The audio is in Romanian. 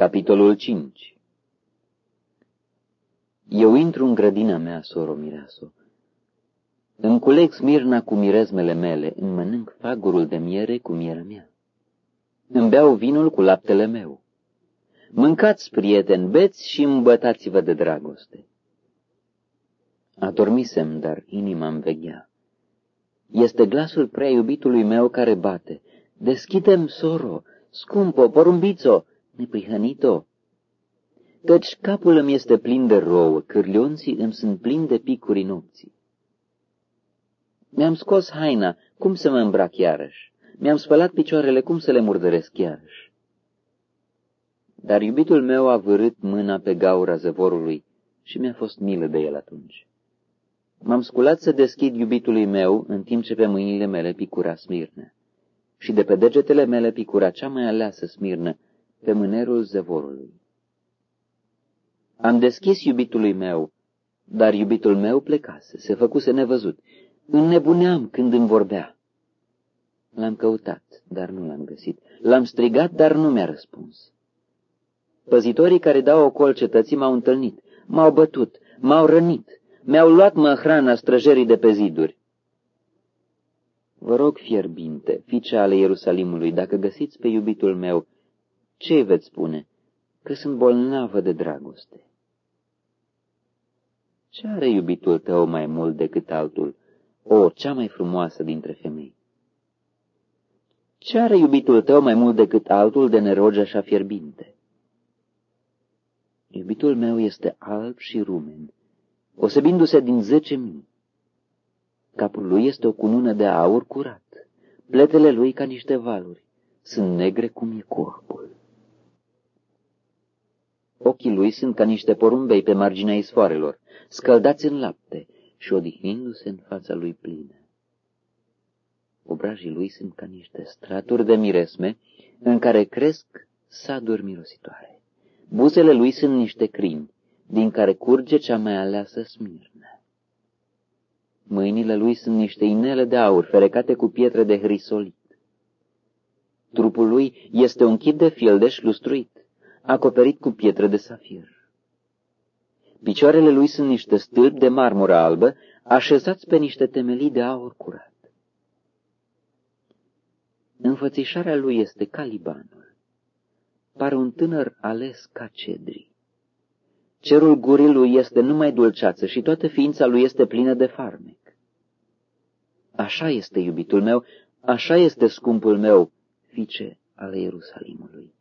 Capitolul 5 Eu intru în grădina mea, soro mireaso. Îmi culeg smirna cu mirezmele mele, îmi mănânc fagurul de miere cu mierea mea. Îmi beau vinul cu laptele meu. Mâncați, prieteni, beți și îmbătați-vă de dragoste. Adormisem, dar inima îmi veghea. Este glasul prea iubitului meu care bate. Deschidem, soro, scumpo, porumbițo, neprihănito. Căci capul îmi este plin de rouă, cârlionții îmi sunt plini de picuri nopții. Mi-am scos haina, cum să mă îmbrac iarăși? Mi-am spălat picioarele, cum să le murdăresc iarăși? Dar iubitul meu a vârât mâna pe gaura zăvorului și mi-a fost milă de el atunci. M-am sculat să deschid iubitului meu, în timp ce pe mâinile mele picura smirnă. Și de pe degetele mele picura cea mai aleasă smirnă, pe mânerul zăvorului. Am deschis iubitului meu, dar iubitul meu plecase, se făcuse nevăzut. Înnebuneam când îmi vorbea. L-am căutat, dar nu l-am găsit. L-am strigat, dar nu mi-a răspuns. Păzitorii care dau ocol cetății m-au întâlnit, m-au bătut, m-au rănit, mi-au luat mă hrana străjerii de pe ziduri. Vă rog, fierbinte, fiice ale Ierusalimului, dacă găsiți pe iubitul meu, ce îi veți spune? Că sunt bolnavă de dragoste. Ce are iubitul tău mai mult decât altul, o, cea mai frumoasă dintre femei? Ce are iubitul tău mai mult decât altul de neroge așa fierbinte? Iubitul meu este alb și rumen, osebindu-se din zece mii. Capul lui este o cunună de aur curat, pletele lui ca niște valuri, sunt negre cum e corpul. Ochii lui sunt ca niște porumbei pe marginea isfoarelor, scăldați în lapte și odihnindu-se în fața lui plină. Obrajii lui sunt ca niște straturi de miresme în care cresc saduri mirositoare. Buzele lui sunt niște crini, din care curge cea mai aleasă smirnă. Mâinile lui sunt niște inele de aur ferecate cu pietre de hrisolit. Trupul lui este un chip de fildeș lustruit acoperit cu pietre de safir. Picioarele lui sunt niște stâlpi de marmură albă, așezați pe niște temelii de aur curat. Înfățișarea lui este ca Libanul. Pare un tânăr ales ca cedri. Cerul gurii lui este numai dulceață și toată ființa lui este plină de farmec. Așa este iubitul meu, așa este scumpul meu, fice ale Ierusalimului.